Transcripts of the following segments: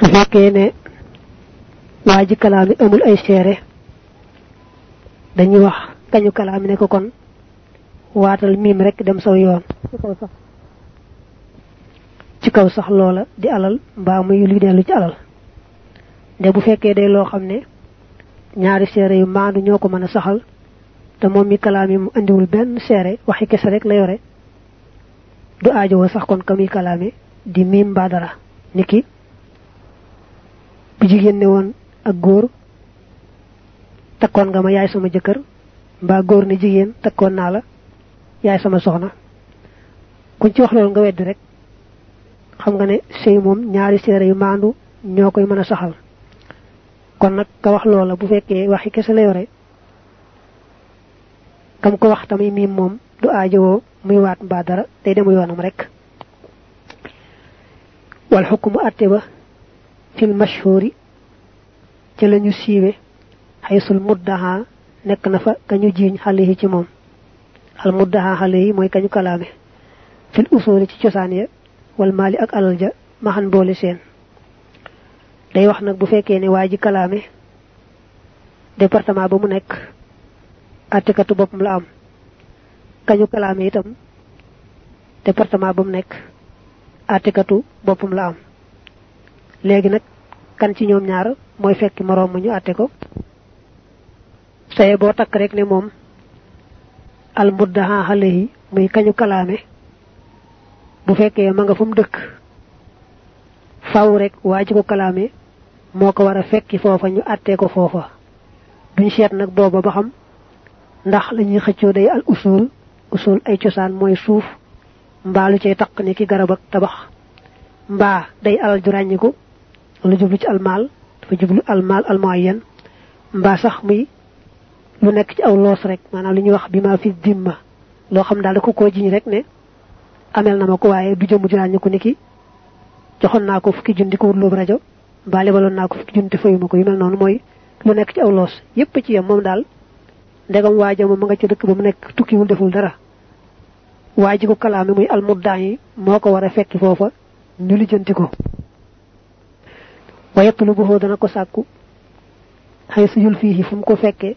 su fekkee ne waa kalaami amul ay seere. Dañuy wax kañu kalaami ne ko kon waatal miim rek dem saw yoon. Ci kaw sax loola di alal mbaa muy li dellu ci alal. De bu fekkee day loo xam ne ñaari seere yu maandu ñoo ko mën a saxal te moom mi kalaami mu andiwul benn seere waxi kese rek la yore du sax kon ka muy kalaami di miim mbaa niki bu jigéen ne woon ak góor takkoon nga ma yaay sama jëkkër mbaa góor ne jigéen takkoon naa la yaay sama soxna. Kuñ ci wax loolu nga weddi rek xam nga ne sëy moom ñaari seere yu maandu ñoo koy mën a saxal. Kon nag ka wax loola bu fekkee waxi kese la yore kam ko wax tamit miim moom du aajowoo muy waat mbaa dara day demu yoonam rek. Wal atte fil mashhuri ci lañu siiwe xaysul muddaha nekk na fa kañu jiiñ xale ci moom al muddaha xale mooy kañu kalaame fil usuli ci cosaan ya wal maali ak alal ja maxan boole seen day wax nag bu fekkee ne waa ji kalaame département ba mu nekk attikatu boppam la am kañu kalaame itam département ba mu nekk attikatu boppam la am léegi nag kan ci ñoom ñaar mooy fekki moroom mu ñu atte ko? Saye boo takk rek ne moom al muddaha alayhi muy kañu kalaame bu fekkee ma nga fu mu dëkk faw rek waa ji ko kalaame moo ko war a fekki ñu attee ko duñ booba ba xam ndax la ñuy xëccoo day al usul usul ay cosaan mooy suuf mbaa lu cay taq ni ki garab ak tabax mbaa day alal ju ràññiku lu jublu ci almaal dafa jublu almaal almuayyan mbaa sax muy lu nekk ci aw loos rek maanaam li ñuy wax bi ma fi dimma loo xam daal da ko koo jiñ rek ne amel na ma ko waaye du jëmu ju ràññiku ni ki joxoon naa ko fukki junni ko wut loobu rajo mbaa lebaloon naa ko fukki junni te fayuma ko yu mel noonu mooy lu nekk ci aw loos yépp ci yam moom daal ndegam waaja ma nga ca dëkk ba mu nekk tukkiwul deful dara. Waa ji ko kalaame muy almuddaan yi moo ko war a fekki foofa ñu lijjanti ko wa yatlubuhu dana ko sàkku xay su fii fu mu ko fekkee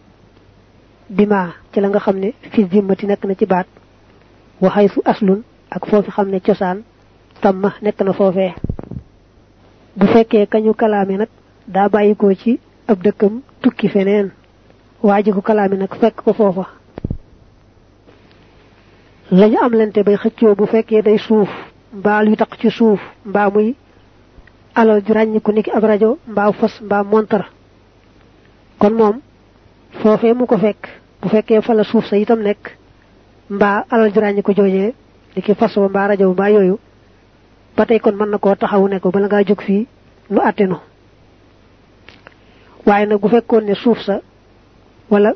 bimaa ci la nga xam ne fi zimmati nekk na ci baat wa xay su aslun ak foofi xam ne cosaan tamma nekk na foofee. bu fekkee kañu kalaame nag daa bàyyikoo ci ab dëkkam tukki feneen waa ji ko kalaame nag fekk ko foofa. lañu am lante bay xëccoo bu fekkee day suuf mbaa luy taq ci suuf mbaa muy alal ju ràññiku niki ab rajo mbaa fas mbaa montar. Kon moom foofee mu ko fekk bu fekkee fa la suuf sa itam nekk mbaa alal ju ràññiku joojee niki fas ba mbaa rajo mbaa yooyu ba tey kon mën na koo taxawu ne ko bala ngaa jóg fii nu. Àttenu waaye nag bu fekkoon ne suuf sa wala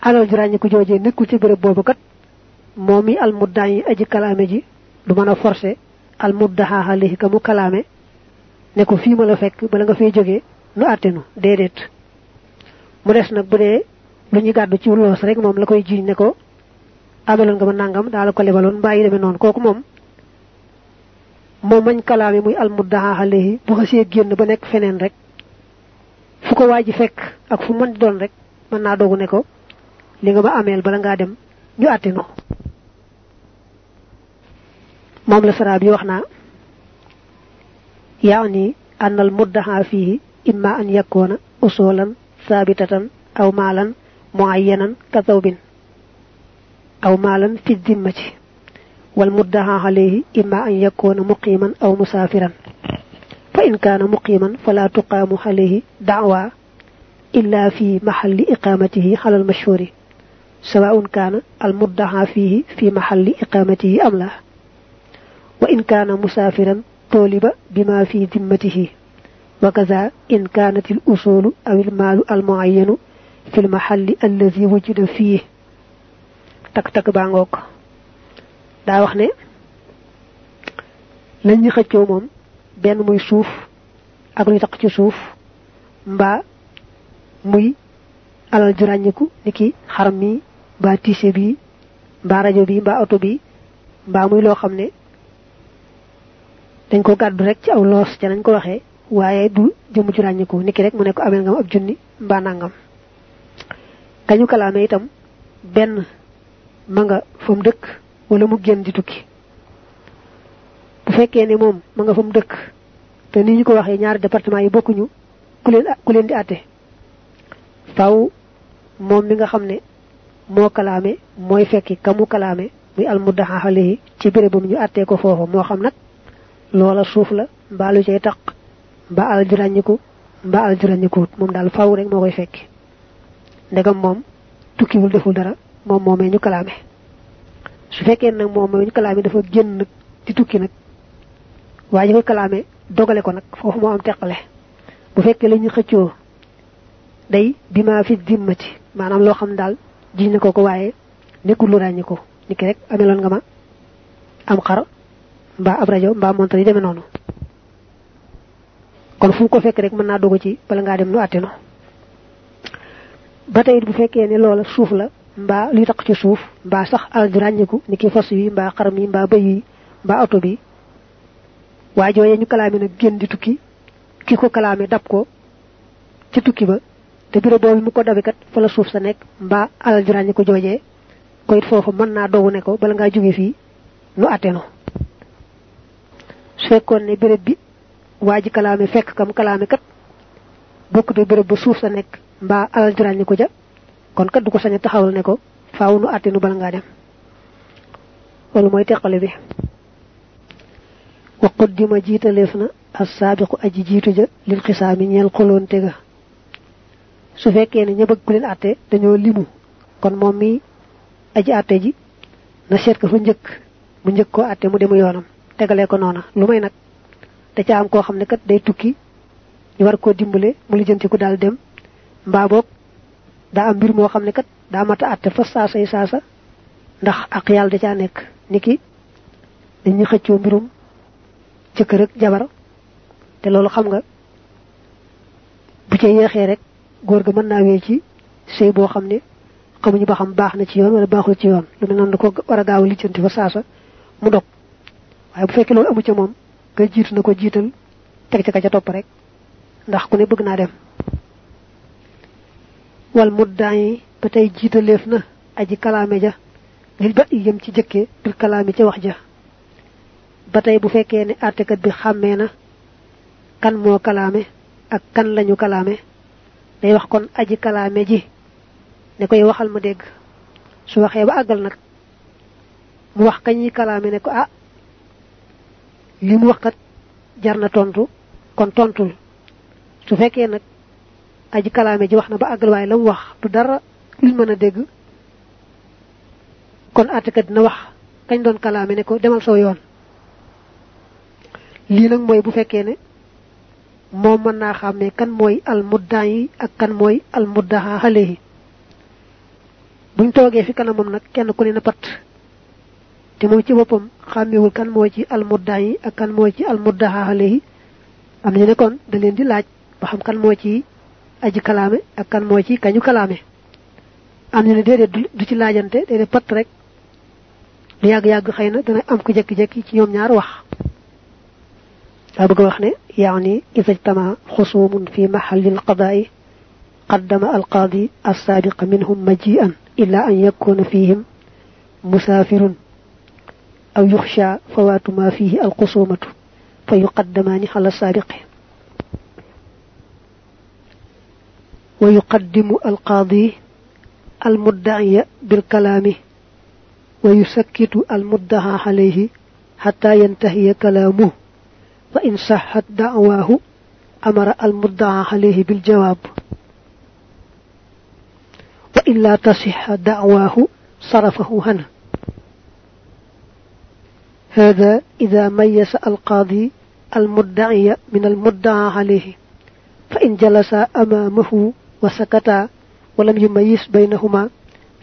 alal ju ràññiku joojee nekkul ci béréb boobu kat moom mi almuddaan yi aji kalaame ji du mën a forcé almuddaha alayhi ka mu kalaame ne ko fii ma la fekk bala nga fee jógee nu àttenu, déedéet. Mu des nag bu dee lu ñu gàddu ci loos rek moom la koy jiiñ ne ko amaloon nga ma nangam, daa la ko lebaloon, mbaa yi demee noonu. Kooku moom moom mañ kalaame muy almuddaha alayhi, bu xasee génn ba nekk feneen rek, fu ko waa ji fekk ak fu mën doon rek, mën naa doogu ne ko, li nga ma ameel bala ngaa dem, ñu àttinu moom la sara bi wax naa يعني أن المدعى فيه إما أن يكون أصولا ثابتة أو مالا معينا كثوب أو مالا في الذمة والمدعى عليه إما أن يكون مقيما أو مسافرا. فإن كان مقيما فلا تقام عليه دعوى إلا في محل إقامته على المشهور سواء كان المدعى فيه في محل إقامته أم لا. وإن كان مسافرا طولب بما في ذمته وكذا إن كانت الأصول أو المال المعين في المحل الذي وجد فيه تك تك بانغوك دا wax ne lañ ñi xëccoo moom benn muy suuf ak luy tax ci suuf mbaa muy alal ju ràññiku niki xaram mi mbaa tiise bi mbaa rajo bi mbaa oto bi mbaa muy loo xam ne dañ ko gàddu rek ci aw loos ca nañ ko waxee waaye du jëmu ci ràññiku niki rek mu ne ko amel ngam ab junni mbaa nangam. Kañu kalaame itam benn ma nga fa mu dëkk wala mu génn di tukki. Bu fekkee ne moom ma nga fa dëkk te ni ñu ko waxee ñaari département yi bokkuñu ku leen ku leen di àtte. Faw moom mi nga xam ne moo kalaame mooy fekki kamu kalaame muy almuddaha alayhi ci bérébam ñu àttee ko foofu. Moo xam nag loola suuf la mbaa lu cay taq mbaa al jurañiku mbaa al jurañikuwut moom daal faw rek moo koy fekki ndegam moom tukkiwul deful dara moom moomee ñu kalaame. Su fekkee nag moom moomee ñu kalaame dafa génn nag di tukki nag waa ñu ko kalaame dogale ko nag foofu moo am teqale. Bu fekkee la ñu xëccoo day bi maa fi maanaam loo xam daal jiñ ko ko waaye nekkul lu ràññi ko ni ki rek ameloon nga ma am xar mbaa ab rajo mbaa montre yi demee kon fu ko fekk rek mën naa dogu ci bala ngaa dem nu àtte ba tey bu fekkee ne loola suuf la mbaa luy taq ci suuf mbaa sax alal di ràññiku ni ki fas yi mbaa xaram yi mbaa bëy yi mbaa oto bi waa jooyee ñu kalaame nag génn di tukki ki ko kalaame dab ko ci tukki ba te biro boobu mu ko dabi kat fa la suuf sa nekk mbaa alal di ràññiku ko it foofu mën naa dogu ne ko bala ngaa jóge fii nu àtte su fekkoon ne béréb bi waa ji kalaame fekk kam kalaame kat bokk de béréb ba suuf sa nekk mbaa alal juraan ni ko ja kon kat du ko sañ a taxawal ne ko faaw nu àtte nu bala ngaa dem. Loolu mooy teqale bi. Wa quddima jiitaleef na assaabiqu aji jiitu ja lil xisaami ñeel xoloonte ga. Su fekkee ne ña bëgg ku leen àtte dañoo limu kon moom mi aji àtte ji na seet ko fa njëkk mu njëkk koo àtte mu demu yoonam tegalee ko noona. Lu may nag da ca am koo xam ne kat day tukki ñu war koo dimbale mu lijjanti ko daal dem. Mbaa boog daa am mbir moo xam ne kat daa mat a àtte fa saasa yi saasa ndax ak yàlla da caa nekk. Niki dañuy xëccoo mbirum jëkkër ak jabar te loolu xam nga bu ca yeexee rek góor ga mën naa ci sëy boo xam xamuñu ba xam baax na ci yoon wala baaxul ci yoon. Lu mel noonu da ko war a gaaw lijjanti fa saasa mu dog waaye bu fekkee loolu amu ca moom nga jiitu na ko jiital teg ca ka ca topp rek ndax ku ne bëgg naa dem. Wal muddaa yi ba tey jiitaleef na aji kalaame ja lil ba yëm ci jëkke bil kalaame ca wax ja. Ba tey bu fekkee ne àttekat bi xàmmee na kan moo kalaame ak kan lañu kalaame day wax kon aji kalaame ji ne koy waxal ma dégg. Su waxee ba àggal nag mu wax kañuy kalaame ne ko ah li mu wax kat jar na tontu kon tontul. Su fekkee nag aji kalaame ji wax na ba àggal waaye la mu wax du dara kon àttekat dina wax kañ doon kalaame ne ko demal soo yoon. Lii nag mooy bu fekkee ne xàmmee kan mooy al muddaa yi ak kan mooy al muddaha alayhi. Buñ toogee fi kanamam nag kenn ku ne na pat te moom ci boppam xàmmewul kan moo ci al muddaa yi ak kan moo ci al muddaha alayhi am nañu ne kon da leen di laaj ba xam kan moo ci aji kalaame ak kan moo ci kañu kalaame am ñu ne déedéet du ci laajante déedéet pat rek lu yàgg-yàgg xëy na dana am ku jekki-jekki ci ñoom ñaar wax daa bëgg wax ne yaani ida ijtama xusumun fi maxalli alqadaai qaddama alqaadi alsaabiqa minhum majian illa an yakuna fihim musaafirun أو يخشى فوات ما فيه القصومة فيقدمان على السارق ويقدم القاضي المدعي بالكلام ويسكت المدعى عليه حتى ينتهي كلامه. وإن صحت دعواه أمر المدعى عليه بالجواب. وإن لا تصح دعواه صرفه عنه. هذا إذا ميز القاضي المدعي من المدعى عليه. فإن جلس أمامه وسكتا ولم يميز بينهما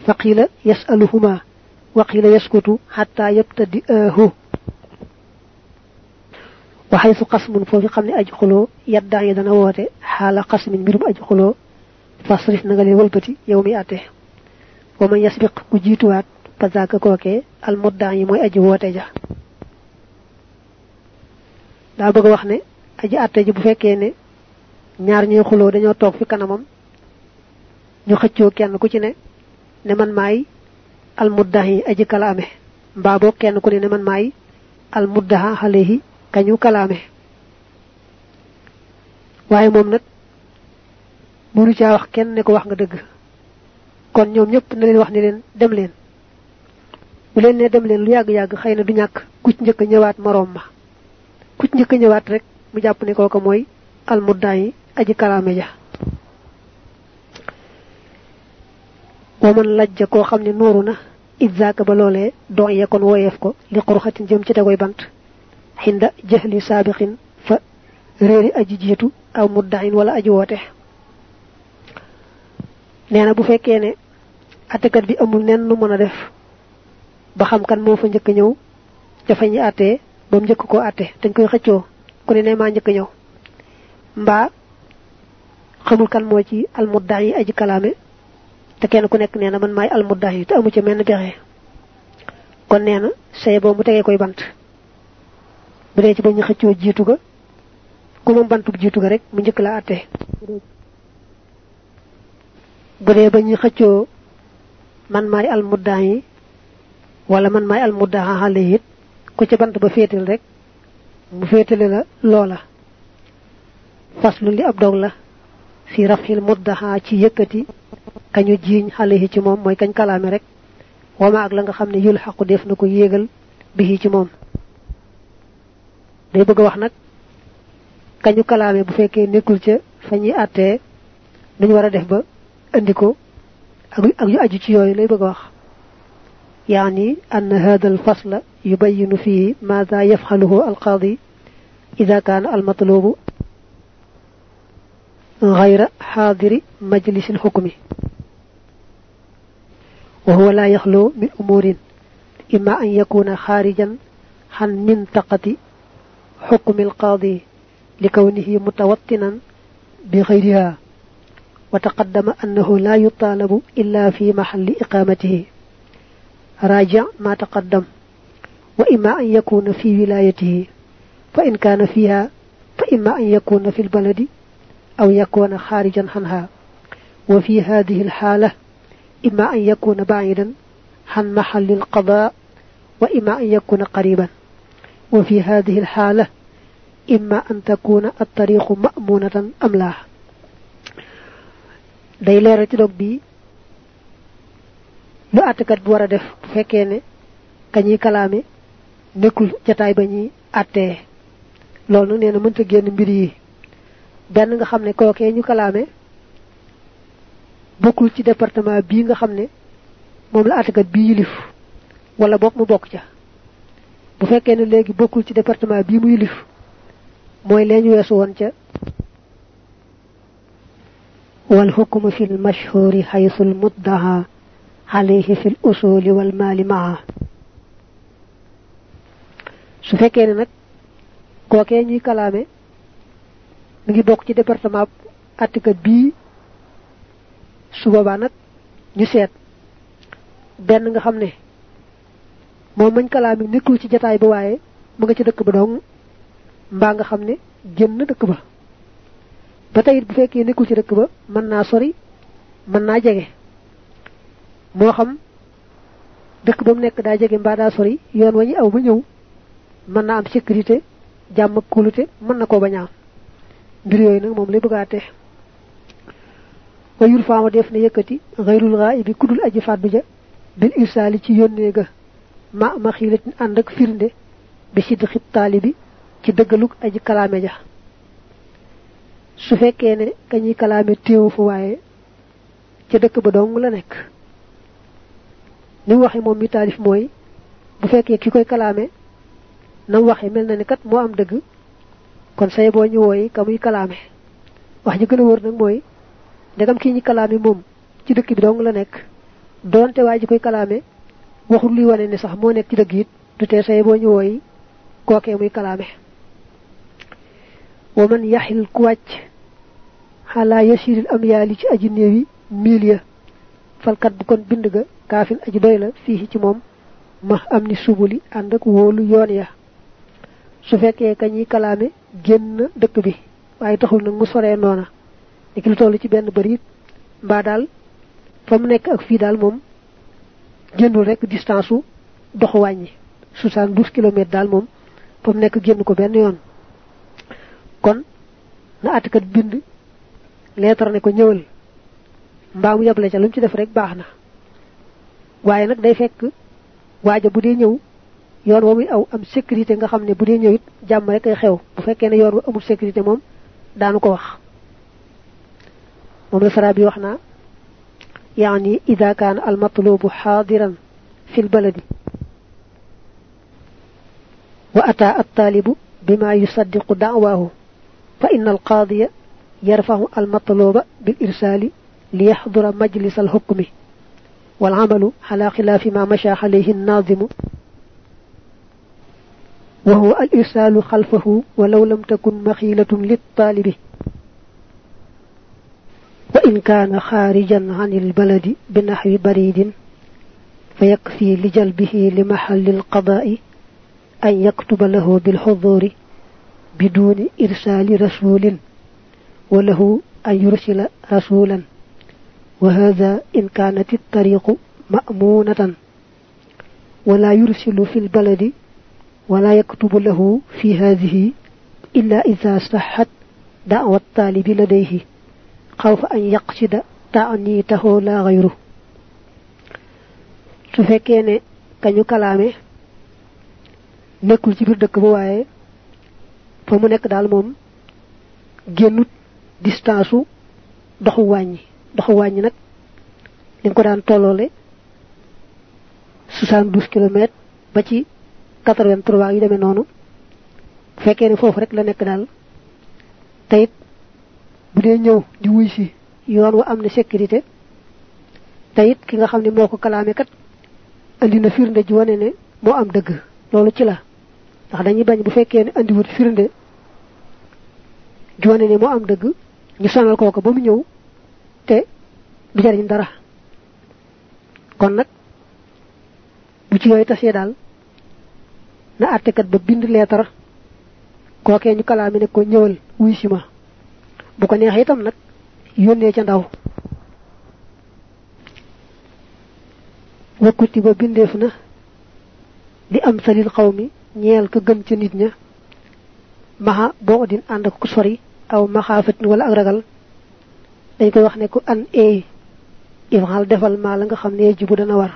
فقيل يسألهما وقيل يسكت حتى يبتدئاه. وحيث قسم فوفي خمني أجي خلو يدعي ووتي حال قسم ميرم أجي خلو فاصرف نغالي ولبتي يومي ومن يسبق كجيتوات fa zaaka al muddaa yi mooy aji woote ja. Daa bëgg wax ne aji àtte ji bu fekkee ne ñaar ñuy xuloo dañoo fi kanamam ñu kenn ku ci ne ne man al muddahi aji kalaame. Mbaa boog kenn ku ne man maay al muddaha alayhi kañu kalaame. Waaye moom nag mënu caa wax kenn ne ko wax nga kon ñoom ñëpp na leen wax ni leen dem leen bu leen ne dem leen lu yàgg-yàgg xëy na du ñàkk. Ku ci njëkk ñëwaat moroom ma. Ku ci njëkk ñëwaat rek mu jàpp ne kooka mooy aji kalaame ja. Wa man lajja koo xam ne nooru ba loolee don ye kon ko li jëm ci bant. Xinda jahli saabiqin fa réeri aji jiitu aw muddahin wala aji woote. Nee na bu fekkee ne bi amul a def ba xam kan moo fa njëkk ñëw ca fa ñi attee ba mu njëkk koo atte dañ koy xëccoo ku ne maa njëkk ñëw. Mbaa xamul kan moo ci almuddax yi aji kalaame te kenn ku nekk nee na man maay almuddax yi te amu ci menn pexe. Kon nee na boo mu tegee koy bant bu dee ci ba ñu jiitu ga ku moom bantub jiitu ga rek mu njëkk la atte bu dee ba ñu man maay almuddax yi wala man maay almuddaxa xale it ku ca bant ba féetal rek mu féetale la loola. Faslu li ab dog la fi rafil muddaxa ci yëkkati kañu jiiñ xale yi ci moom mooy kañ kalaame rek. Wama ak la nga xam yul xaqu def na ko yéegal bi ci moom. Day bëgg wax nag kañu kalaame bu fekkee nekkul ca fa ñuy def ba ak yu aju ci yooyu lay bëgg wax يعني أن هذا الفصل يبين فيه ماذا يفعله القاضي إذا كان المطلوب غير حاضر مجلس الحكم. وهو لا يخلو من أمور إما أن يكون خارجا عن منطقة حكم القاضي لكونه متوطنا بغيرها وتقدم أنه لا يطالب إلا في محل إقامته. راجع ما تقدم. وإما أن يكون في ولايته فإن كان فيها فإما أن يكون في البلد أو يكون خارجا عنها. وفي هذه الحالة إما أن يكون بعيدا عن محل القضاء وإما أن يكون قريبا. وفي هذه الحالة إما أن تكون الطريق مأمونة أم لا. Day leeral bi lu attekat bu war def bu fekkee ne kañuy kalaame nekkul jataay ba ñuy attee loolu nee na mënta génn mbir yi. Benn nga xam ne kookee ñu kalaame bokkul ci département bii nga xam ne moom la attekat yilif. Wala bok mu bokk ca. Bu fekkee ne léegi bokkul ci département bii mu yilif mooy leeñu weesu woon ca wal hukmu fil mashhuri haythul muddaha alayhi fil usuli wal mali maa su fekkee ne nag kookee ñuy kalaame mi ngi bokk ci département attika bii su boobaa nag ñu seet benn nga xam ne moom mañ kalaame nekkul ci jataay ba waaye mu nga ci dëkk ba dong mbaa nga xam ne génn dëkk ba. ba tey bu fekkee nekkul ci dëkk ba mën naa sori mën naa jege. Moo xam dëkk ba mu nekk daa jege mbaa daa sori yoon wa aw ba ñëw mën naa am sécurité jàmm ak kulute mën na koo bañ a am. Mbir yooyu nag moom lay bëggaate wayul faama def na yëkkati xayrul raa bi ku dul aji fàddu ja bil irsaali ci yónnee ga. Ma ma xiilatin ànd ak firnde bi sidd xib taali bi ci dëggaluk aji kalaame ja. Su fekkee ne kañuy kalaame téewu fa waaye ca dëkk ba dong la nekk. Ni waxe moom mi taalif mooy bu fekkee ki koy kalaame nam waxe mel na ni kat moo am dëgg kon say boo ñu wooyi ka muy kalaame. Wax ji gën a wër nag mooy ndegam kii ñi kalaame moom ci dëkk bi dong la nekk. Doonte waa ji koy kalaame waxul luy wane ni sax moo nekk ci du tee say boo ñu wooyi kookee muy kalaame. Wa man yaxil ku wàcc xalaa yasiril am yaali ci aji néewi miil ya falkat bu kon bind ga kaafin aji doy la fii ci moom ma am ni subuli ànd ak wóolu yoon ya. su fekkee ka ñuy kalaame génn bi waaye taxul nag mu soree noona. Ni ki lu toll ci benn bërit mbaa daal fa mu nekk ak fii daal moom génnul rek distance su doxu wàññi. soixante douze kilomètres daal moom fa mu nekk génn ko benn yoon. Kon na àttekat bind leetar ne ko ñëwal mbaa mu yable ca lu ci def rek baax na waaye nag day fekk waaja bu dee ñëw yoon wa aw am sécurité nga xam ne bu dee ñëw it jàmm rek ay xew bu fekkee ne yoon wa amul sécurité moom daanu ko wax moom la sara bi wax naa يعني إذا كان المطلوب حاضرا في البلد وأتى الطالب بما يصدق دعواه فإن القاضي يرفع المطلوب بالإرسال ليحضر مجلس الحكم والعمل على خلاف ما مشى عليه الناظم. وهو الإرسال خلفه ولو لم تكن مخيلة للطالب. وإن كان خارجا عن البلد بنحو بريد فيكفي لجلبه لمحل القضاء أن يكتب له بالحضور بدون إرسال رسول وله أن يرسل رسولا. وهذا إن كانت الطريق مأمونة ولا يرسل في البلد ولا يكتب له في هذه إلا إذا صحت دعوى الطالب لديه خوف أن يقصد تعنيته لا غيره. su fekkee ne kañu kalaame nekkul ci biir dëkk ba waaye fa mu nekk daal moom génnut distance doxu wàññi. Doxu wàññi nag li ko daan tolloole 72 kilomètres ba ci 83 yi demee noonu. Fekkee ne foofu rek la nekk daal tayit bu dee ñëw di wuy si yoon wa am na sécurité tayit ki nga xam ne moo ko kalaame kat andi na firnde ji wane ne moo am dëgg. Loolu ci la. Ndax dañuy bañ bu fekkee ne andi wut firnde ji wane ne moo am dëgg ñu sonal kooka ba mu ñëw du jariñ dara kon nag bu ci yooyu tasee daal na àttekat ba bind leetar kookee ñu ko ñëwal wuy bu ko neexee itam nag yónnee ca ndaw. Wakkuti ba bindeef na di am salil xaw mi ñeel ka gën ca nit ña. Maxa boo din ànd ak ku sori aw maxaafatin wala ak dañ koy wax ne ku an eey ifxal defal maa la nga xam ne jibu dana war.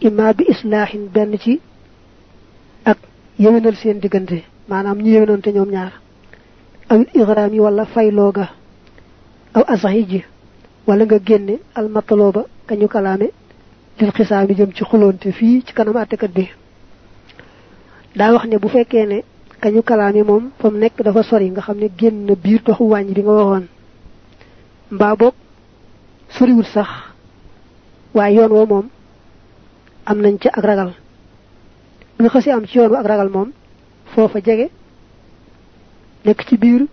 Imma bi islaahin benn ci ak yewenal seen diggante maanaam ñu yewenante ñoom ñaar. Aw igraam yi wala faylooga aw asaxi ji wala nga génne almatalooba kañu kalaame lil xisaami jëm ci xuloonte fii ci kanam bi. Wax ne bu fekkee ne kañu kalaame moom fa mu nekk dafa sori nga biir nga soriwul sax. Waaye yoon woo moom am nañ ca ak ragal. Nga xasi am ci yoon ak ragal moom foofa jege nekk ci biir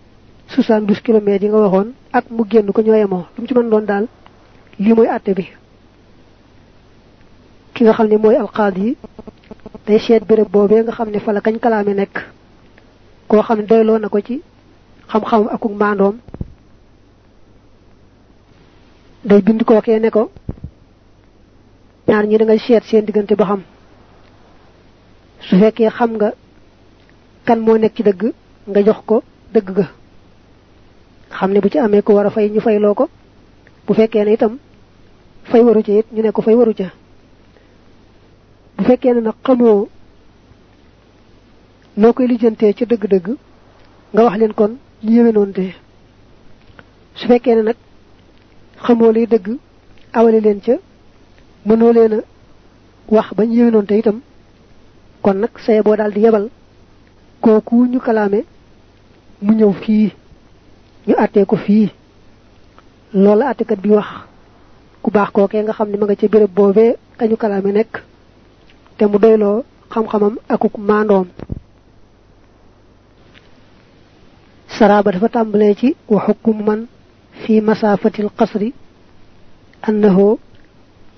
72 kilomètres yi nga waxoon ak mu génn ko ñoo yemoo. Lu mu ci mën doon daal lii mooy àtte bi. Ki nga xam ne mooy alqaad yi day seet béréb boobee nga xam ne fa la kañ kalaame nekk. Koo xam ne doyloo na ko ci xam-xam akuk maandoom day bind kookee ne ko. Ñaar ñi da ngay seet seen diggante ba xam. Su fekkee xam nga kan moo nekk ci dëgg nga jox ko dëgg ga. Xam ne bu ci amee ko war a fay ñu fayloo ko. Bu fekkee ne itam fay waru ca it ñu ne ko fay waru ca. Bu fekkee ne nag xamoo noo koy lijjantee ca dëgg-dëgg nga wax leen kon ñu yéwénoonte su fekkee ne nag xamoo lay dëgg awale leen ca mënoo leen wax bañ yéwénoonte itam. Kon nag saye boo daal di yebal kooku ñu kalaame mu ñëw fii ñu àttee ko fii. Loolu àttekat bi wax ku baax kookee nga xam ne ma nga ca béréb boobee kañu kalaame nekk te mu doyloo xam-xamam akuk maandoom. Saraaba dafa tàmbalee ci wa xukum man fi masafati alqasri annahu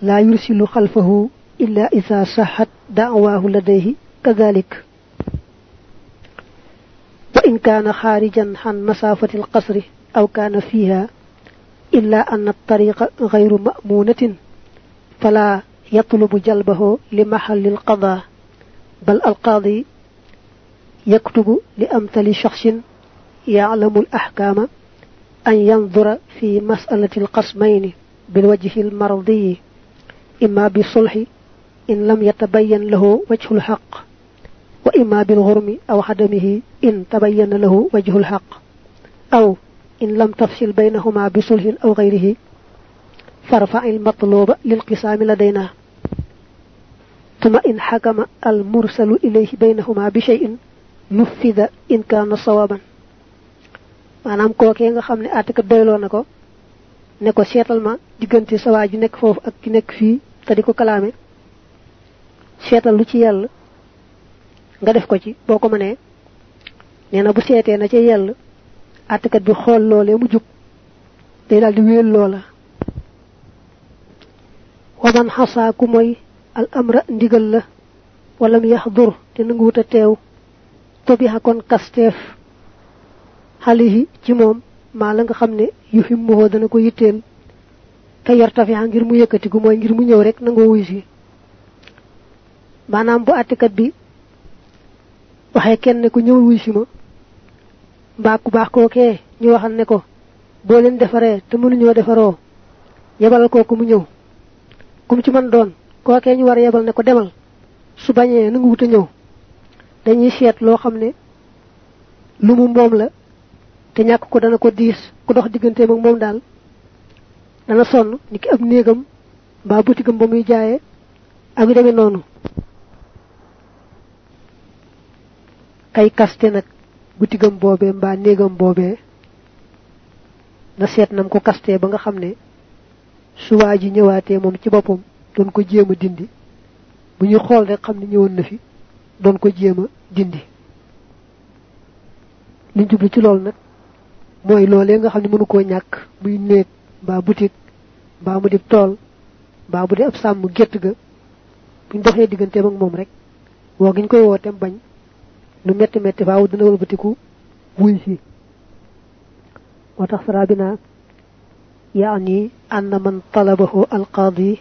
la yursilu xalfahu illa isa saxat da'waahu ladayhi kadalik فإن كان خارجا عن مسافة القصر أو كان فيها إلا أن الطريق غير مأمونة فلا يطلب جلبه لمحل القضاء بل القاضي يكتب لأمثل شخص يعلم الأحكام أن ينظر في مسألة القسمين بالوجه المرضي إما بالصلح إن لم يتبين له وجه الحق وإما بالغرم أو عدمه إن تبين له وجه الحق أو إن لم تفصل بينهما بصلح أو غيره. فارفع المطلوب للقسام لدينا. ثم إن حكم المرسل إليه بينهما بشيء نفذ إن كان صوابا. Manam kookee nga xam ne àttekat doyloo na ko ne ko seetal ma diggante sa waa ji nekk foofu ak ki nekk fii te di ko kalaame. Seetal lu ci yàlla nga def ko ci. Boo ko mënee nee na bu seetee na ca yàlla àttekat bi xool loolee mu jub day daal di wéel loola. Waman xasaa ku mooy al amra ndigal la walam yaxdur te nanguwut a teew. Tobixa kon kasteef. Xalihi ci moom maa la nga xam ne yu fi muhoo dana ko yitteel. Te yartafixa ngir mu yëkkatiku mooy ngir mu ñëw rek nangoo wuy si. Maanaam bu àttekat bi waxee kenn ne ko ñëw wuy si ma mbaa ku baax kookee ñu waxal ne ko boo leen defaree te mu kum ci man doon kookee ñu war yebal ne ko demal. Su bañee nangu wut a ñëw. Dañuy seet ne lu mu la te ñàkk ko dana ko diis ku dox digganteem ak moom daal dana sonn ni ki ab néegam mbaa butigam ba muy jaayee ak yu demee noonu. Kay kaste nag butigam boobee mbaa néegam boobee na seet nam ko kaste ba nga xam ne su waa ji ñëwaatee ci boppam doon ko jéem dindi. Bu ñu xool rek xam ne ñëwoon na fi doon ko jéem dindi. Liñ jublu ci loolu nag mooy loolee nga xam ne mënu koo ñàkk muy néeg mbaa butik mbaa mu di tool mbaa bu di ab sàmm gétt ga buñ doxee digganteem ak moom rek woo giñ koy wooteem bañ lu metti metti faaw dina wëlbatiku wuy si moo tax sarabina يعني أن من طلبه القاضي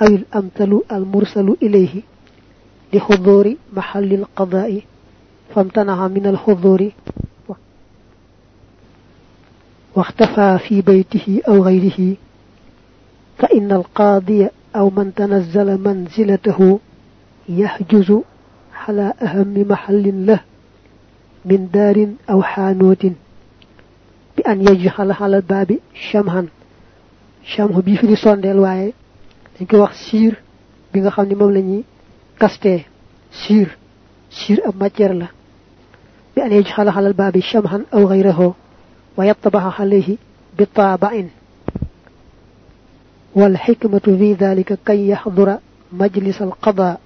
أو الأمثل المرسل إليه لحضور محل القضاء فامتنع من الحضور واختفى في بيته أو غيره فإن القاضي أو من تنزل منزلته يحجز على أهم محل له من دار أو حانوت بأن يجهل على الباب شمها شمه بيفري صندل واي وقت سير بيغا خامني مولاني كاستي سير سير أب ماتير لا بأن يجهل على الباب شمها أو غيره ويطبعها عليه بالطابعين والحكمة في ذلك كي يحضر مجلس القضاء.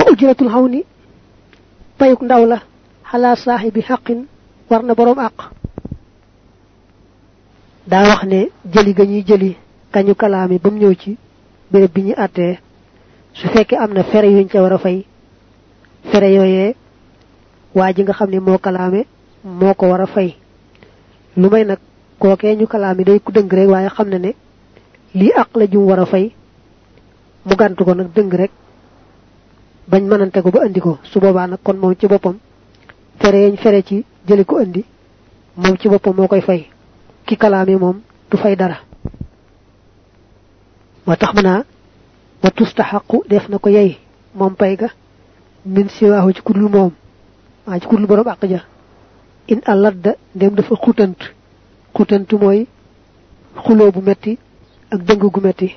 أجرة الهون طيق دولة على صاحب حق ورن بروم أق دا جلي غني جلي كان كلامي بام نيوتي بيرب بي ني اتي su fekke amna fere yuñ ci wara مو fere moo ko war a fay. Lu may nag kookee ñu kalaami day ku dëng rek waaye xam na ne lii ak la jum fay. Mu gàntu ko nag dëng rek bañ mënante ko ba andi su boobaa nag kon moom ci boppam fere yañ fere ci jëli ko andi moom ci boppam moo koy fay. Ki kalaami moom du fay dara. Moo tax wa tustaxaqu def na ko yey moom pay ga min siwaahu ci kudul moom waa ci kudul borom àq in aladda ndem dafa xutant xutant mooy xuloo bu metti ak dëng gu metti.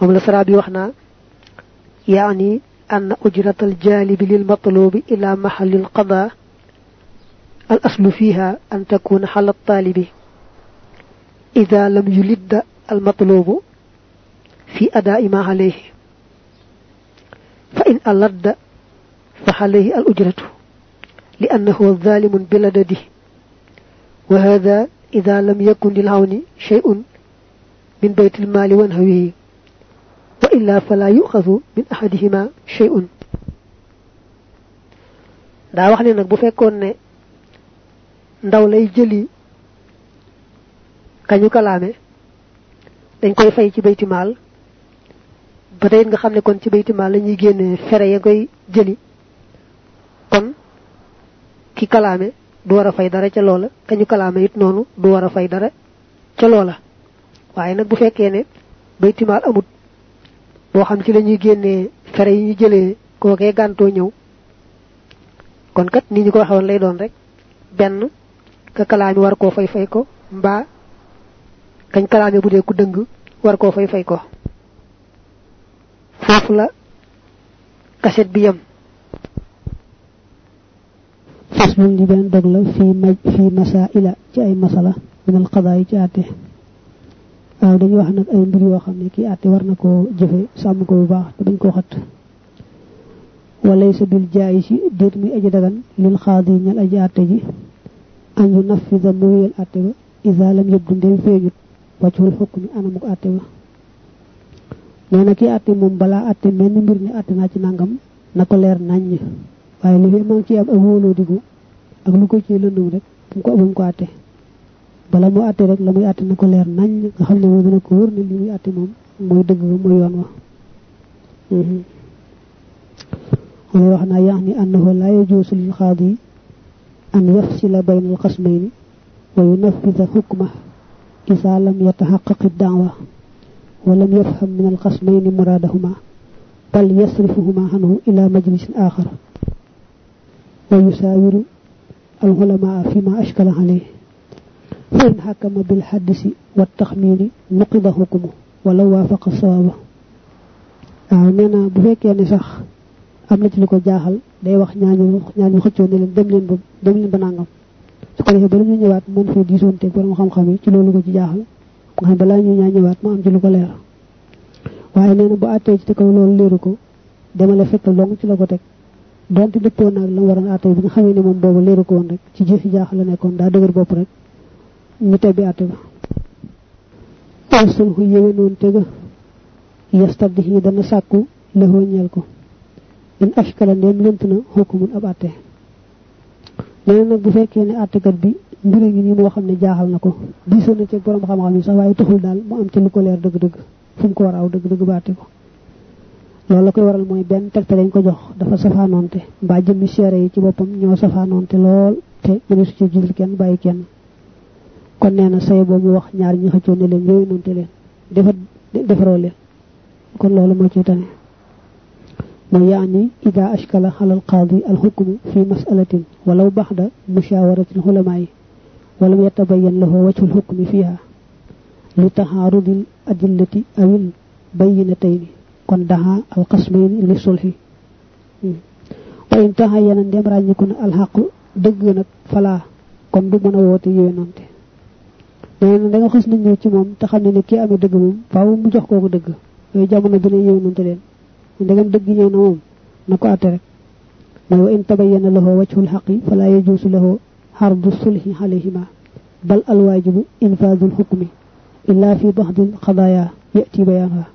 Moom la sara bi wax naa yaani أن أجرة الجالب للمطلوب إلى محل القضاء الأصل فيها أن تكون حل الطالب إذا لم يلد المطلوب في أداء ما عليه فإن ألد فعليه الأجرة لأنه ظالم بلدده. وهذا إذا لم يكن للعون شيء من بيت المال ونهوه وإلا فلا يؤخذ من أحدهما شيء. دا واخني نك بو فيكون ني نداو لاي جيلي كانيو كلامي دنج كوي فاي سي بيت مال بدايه nga xamne kon ci beyti mal lañuy genné féré ya koy jëli. Ki kalaame du war a fay dara ca loola kañu kalaame it noonu du war fay dara ca loola. Waaye nag bu fekkee ne baytimaal amut boo xam ci la génnee fere yi ñu jëlee kookee gàntoo ñëw. Kon kat ni ñu ko waxoon lay doon rek benn ka kalaami war koo fay fay ko mbaa kañ kalaame bu dee ku dëng war koo fay fay ko. Foofu la kaset bi yam faslu li ben dog la fi maj fi masaila ci ay masala min al qada ci até waaw dañuy wax nak ay mbir yo xamne ki até war na ko jëfé sam ko bu baax te bañ ko xat walaysa bil jaayisi deet muy aji dagan lil khadi ñal aji até ji an yu nafida muyel até ba idha lam yabdu ndel feejut wacul hukmi anamu até ba neena ki até mom bala até men mbir ni até na ci nangam nako leer nañ waaye li maa ci am ak wóoloo digu ak lu ko ci lëndum rek mu ko amum ko àtte bala mu àtte rek la muy àtte na ko leer naññ nga xam ne moom dana ko wër ne li muy àtte moom mooy dëgg mooy yoon wa wala wax naa yaani annahu la yajuusu lil xaadi an yafsila bayna al xasmayni wa yunafida xukma isa lam yataxaqaq daawa wa lam yafham min al xasmayni muraadahuma bal yasrifuhuma anhu ila ويساور العلماء فيما أشكل عليه. فإن حكم بالحدث والتخمين نقض حكمه ولو وافق الصواب. نينا بو فكي ني صاح ام لا تيكو جاهل داي واخ نياني واخ نياني خيو ني لن دملين بو دملين بنانغام سو كاري بو ني نيوات مون في ديسون تي بورم خام خامي تي لولو كو جاهل خا بلا ني نيا نيوات ما ام تي لوكو لير واي نينا بو اتي تي كو لول ليرو تك donte dëppoo naag la waroon àttee bi nga xamee ne moom boobu leeru ko woon rek ci jeexi jaaxal la nekkoon daa dëgër bopp rek ñu tebbi àtte ba aw sulxu yéwe noonu tega yastabdi yi dana sàkku lëxoo ñeel ko in ashkala ndéem lënt na xukumun ab àtte nee nag bu fekkee ne àttekat bi mbir ngi nii moo xam ne jaaxal na ko diisoo na ci borom xam-xam yi sax waaye taxul daal mu am ci lu ko leer dëgg-dëgg fu mu ko war aw dëgg-dëgg ba àtte ko loolu la koy waral mooy benn tegte lañ ko jox dafa safaanoonte mbaa jëmmi seere yi ci boppam ñoo safaanoonte lool te su ci jiital kenn bàyyi kenn kon nee na say boobu wax ñaar ñi xëccoo ne leen yooyu noonte leen defar defaroo leen kon loolu moo ci tane mooy yaani ida ashkala ala alqaadi alxukmu fi masalatin walaw baxda mushawaratin xulamaayi walam yatabayan lahu wajhu alxukmi fiha li taxaarudi adillati awil bayinatayni kon daha al qasmin li sulhi wa in yanan dem rañi kun al haqq deug nak fala kon du meuna wote yoonante neena da nga xass nañu ci mom te xamne ni ki amé deug mom faaw mu jox koku deug yoy jamono dina yoonante len da ndegam deug ñew na mom nako até rek wa in tabayyana lahu wajhul haqqi fala yajuzu lahu harbu sulhi alayhima بل الواجب إنفاذ الحكم إلا في بعض القضايا يأتي بيانها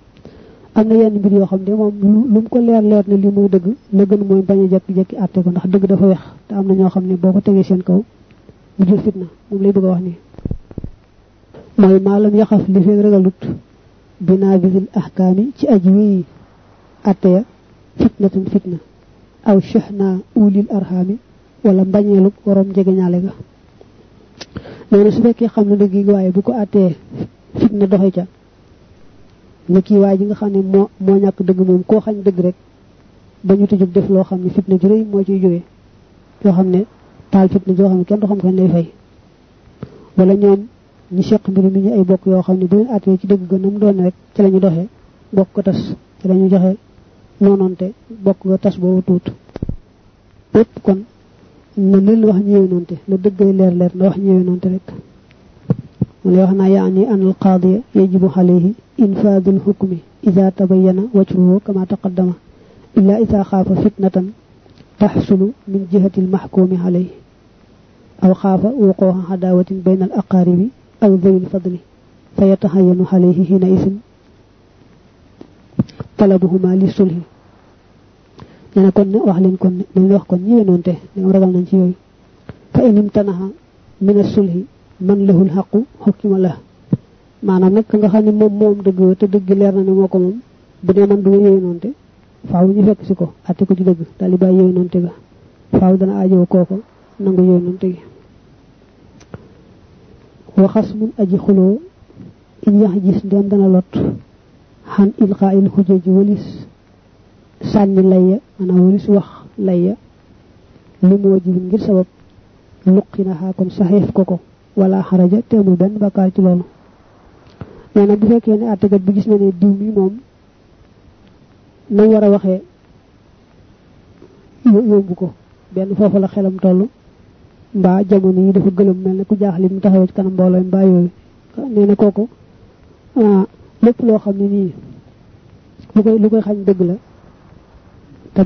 am na yenn mbir yoo xam ne moom lu ko leer leer ne li mooy dëgg la gën mooy bañ a jekki-jekki àtte ko ndax dëgg dafa wex te am na ñoo xam ne seen kaw mu jël fitna moom lay bëgg wax maalam yaxaf li feeg ragalut binaa bisil ahkaami ci atte ya fitnatun fitna aw shahna ulil arhami wala mbañeelu waroom jegeñaale ga. Na su fekkee xam ne dëgg yi waaye bu ko attee fitna doxe ca ni kii waay ji nga xam ne moo moo ñàkk dëgg moom koo xañ dëgg rek ba ñu tëjub def loo xam ne fitna ju rëy moo ciy jógee yoo xam ne taal fitna joo xam ne kenn du xam kañ lay fay wala ñoom ñi seq mbir mi ñu ay bokk yoo xam ne bu leen attee ci dëgg ga nam doon rek ci la ñu doxee bokk ko tas ci la ñu joxe noonoonte bokk nga tas boobu tuut lépp kon na leen wax ñëwee noonte la dëggay leer leer na wax ñëwee noonte rek ليهنا يعني أن القاضي يجب عليه إنفاذ الحكم إذا تبين وجهه كما تقدم إلا إذا خاف فتنة تحصل من جهة المحكوم عليه أو خاف وقوع عداوة بين الأقارب أو ذوي الفضل فيتهين عليه حينئذ طلبهما للصلح. ñena kon ne wax leen kon ne dañ wax kon ñi ñonte ñu ragal nañ ci man lahul haqu hukima la maanaam nag nga xam ne moom moom dëgg te dëgg leer na ne moo ko moom. Bu dee man du ma yooyu noonte faaw ñu fekk si ko atte ko ci dëgg. Daal di yooyu noonte ga. Faaw dana aajow kooko nangu yooyu noonte gi. Waxas mun aji xuloo in yax gis ndem dana lot. Xan ilqa il xujaji walis sànni layya maanaam walis wax layya li moo jibin ngir sabab luqi na xaa kon saxeef ko ko wala xaraja te amul benn bakkaar ci loolu. Nee bu fekkee ne àttekat bi gis na ne diw mi moom nañ war a waxee yóbbu ko. Benn foofu la xelam toll. Mbaa jamono yi dafa gëlëm mel ne ku jaaxle mu taxawee ci kanam mbooloo mbaa yooyu. Nee na kooku lépp loo xam ne nii lu koy lu koy xañ dëgg la te